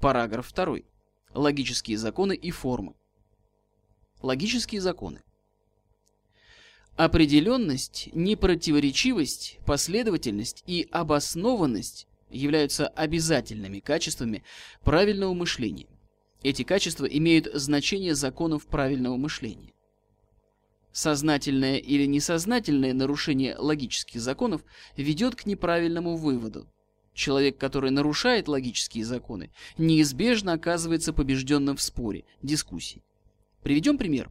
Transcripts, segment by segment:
Параграф 2. Логические законы и формы. Логические законы. Определенность, непротиворечивость, последовательность и обоснованность являются обязательными качествами правильного мышления. Эти качества имеют значение законов правильного мышления. Сознательное или несознательное нарушение логических законов ведет к неправильному выводу. Человек, который нарушает логические законы, неизбежно оказывается побежденным в споре, дискуссии. Приведем пример.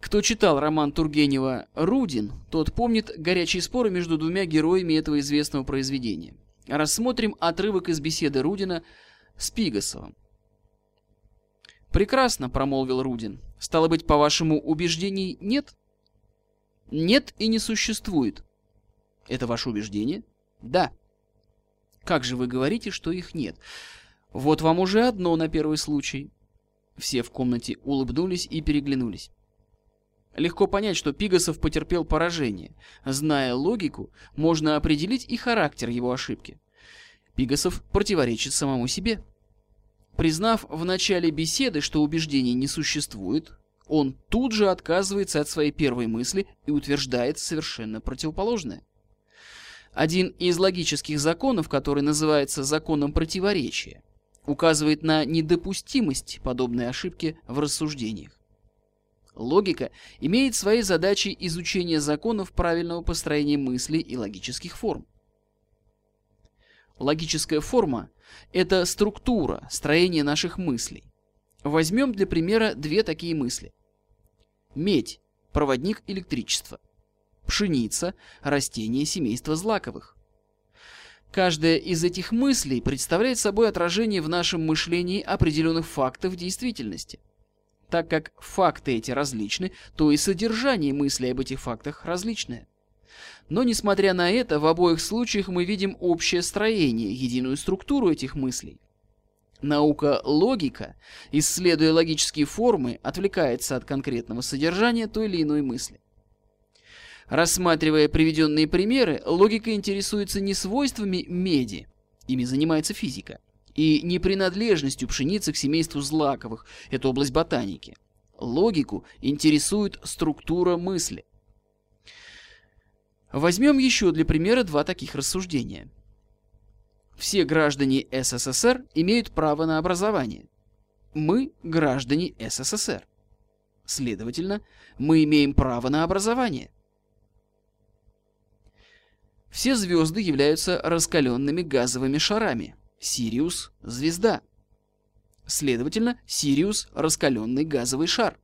Кто читал роман Тургенева «Рудин», тот помнит горячие споры между двумя героями этого известного произведения. Рассмотрим отрывок из беседы Рудина с Пигасовым. «Прекрасно», — промолвил Рудин. «Стало быть, по вашему убеждению, нет?» «Нет и не существует». «Это ваше убеждение?» «Да». «Как же вы говорите, что их нет?» «Вот вам уже одно на первый случай». Все в комнате улыбнулись и переглянулись. Легко понять, что Пигасов потерпел поражение. Зная логику, можно определить и характер его ошибки. Пигасов противоречит самому себе. Признав в начале беседы, что убеждений не существует, он тут же отказывается от своей первой мысли и утверждает совершенно противоположное. Один из логических законов, который называется законом противоречия, указывает на недопустимость подобной ошибки в рассуждениях. Логика имеет своей задачей изучение законов правильного построения мыслей и логических форм. Логическая форма – это структура, строение наших мыслей. Возьмем для примера две такие мысли. Медь – проводник электричества. Пшеница – растение семейства злаковых. Каждая из этих мыслей представляет собой отражение в нашем мышлении определенных фактов действительности. Так как факты эти различны, то и содержание мыслей об этих фактах различное. Но, несмотря на это, в обоих случаях мы видим общее строение, единую структуру этих мыслей. Наука логика, исследуя логические формы, отвлекается от конкретного содержания той или иной мысли. Рассматривая приведенные примеры, логика интересуется не свойствами меди, ими занимается физика, и не принадлежностью пшеницы к семейству злаковых, это область ботаники. Логику интересует структура мысли – Возьмем еще для примера два таких рассуждения. Все граждане СССР имеют право на образование. Мы граждане СССР. Следовательно, мы имеем право на образование. Все звезды являются раскаленными газовыми шарами. Сириус – звезда. Следовательно, Сириус – раскаленный газовый шар.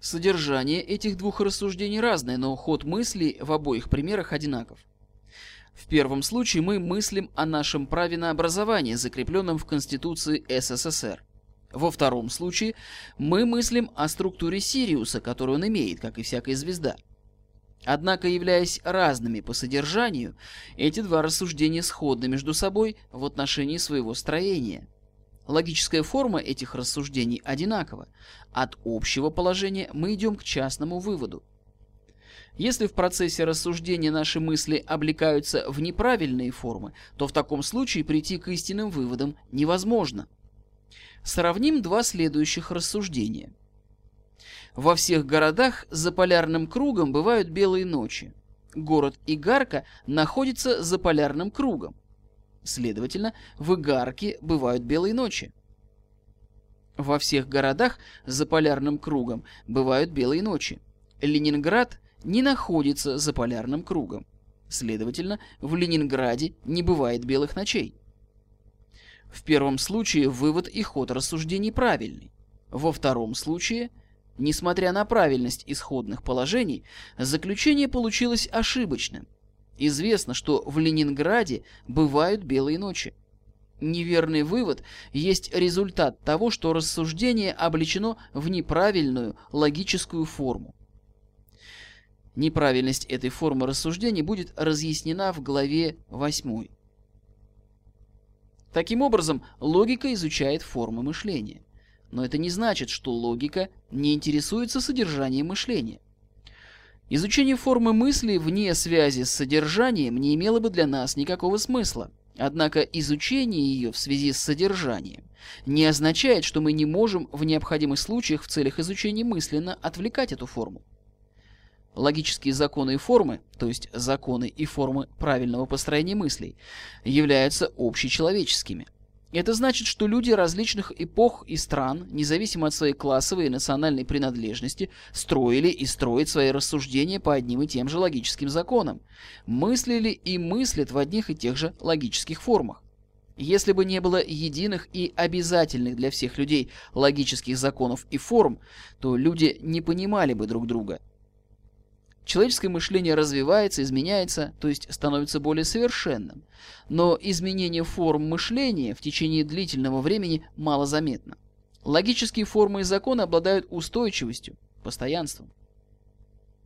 Содержание этих двух рассуждений разное, но ход мыслей в обоих примерах одинаков. В первом случае мы мыслим о нашем праве на образование, закрепленном в Конституции СССР. Во втором случае мы мыслим о структуре Сириуса, которую он имеет, как и всякая звезда. Однако, являясь разными по содержанию, эти два рассуждения сходны между собой в отношении своего строения – Логическая форма этих рассуждений одинакова. От общего положения мы идем к частному выводу. Если в процессе рассуждения наши мысли облекаются в неправильные формы, то в таком случае прийти к истинным выводам невозможно. Сравним два следующих рассуждения. Во всех городах за полярным кругом бывают белые ночи. Город Игарка находится за полярным кругом. Следовательно, в Игарке бывают белые ночи. Во всех городах за полярным кругом бывают белые ночи. Ленинград не находится за полярным кругом. Следовательно, в Ленинграде не бывает белых ночей. В первом случае вывод и ход рассуждений правильный. Во втором случае, несмотря на правильность исходных положений, заключение получилось ошибочным – Известно, что в Ленинграде бывают белые ночи. Неверный вывод есть результат того, что рассуждение облечено в неправильную логическую форму. Неправильность этой формы рассуждений будет разъяснена в главе 8. Таким образом, логика изучает формы мышления. Но это не значит, что логика не интересуется содержанием мышления. Изучение формы мысли вне связи с содержанием не имело бы для нас никакого смысла. Однако изучение ее в связи с содержанием не означает, что мы не можем в необходимых случаях в целях изучения мысленно отвлекать эту форму. Логические законы и формы, то есть законы и формы правильного построения мыслей, являются общечеловеческими. Это значит, что люди различных эпох и стран, независимо от своей классовой и национальной принадлежности, строили и строят свои рассуждения по одним и тем же логическим законам, мыслили и мыслят в одних и тех же логических формах. Если бы не было единых и обязательных для всех людей логических законов и форм, то люди не понимали бы друг друга. Человеческое мышление развивается, изменяется, то есть становится более совершенным. Но изменение форм мышления в течение длительного времени мало заметно. Логические формы и законы обладают устойчивостью, постоянством.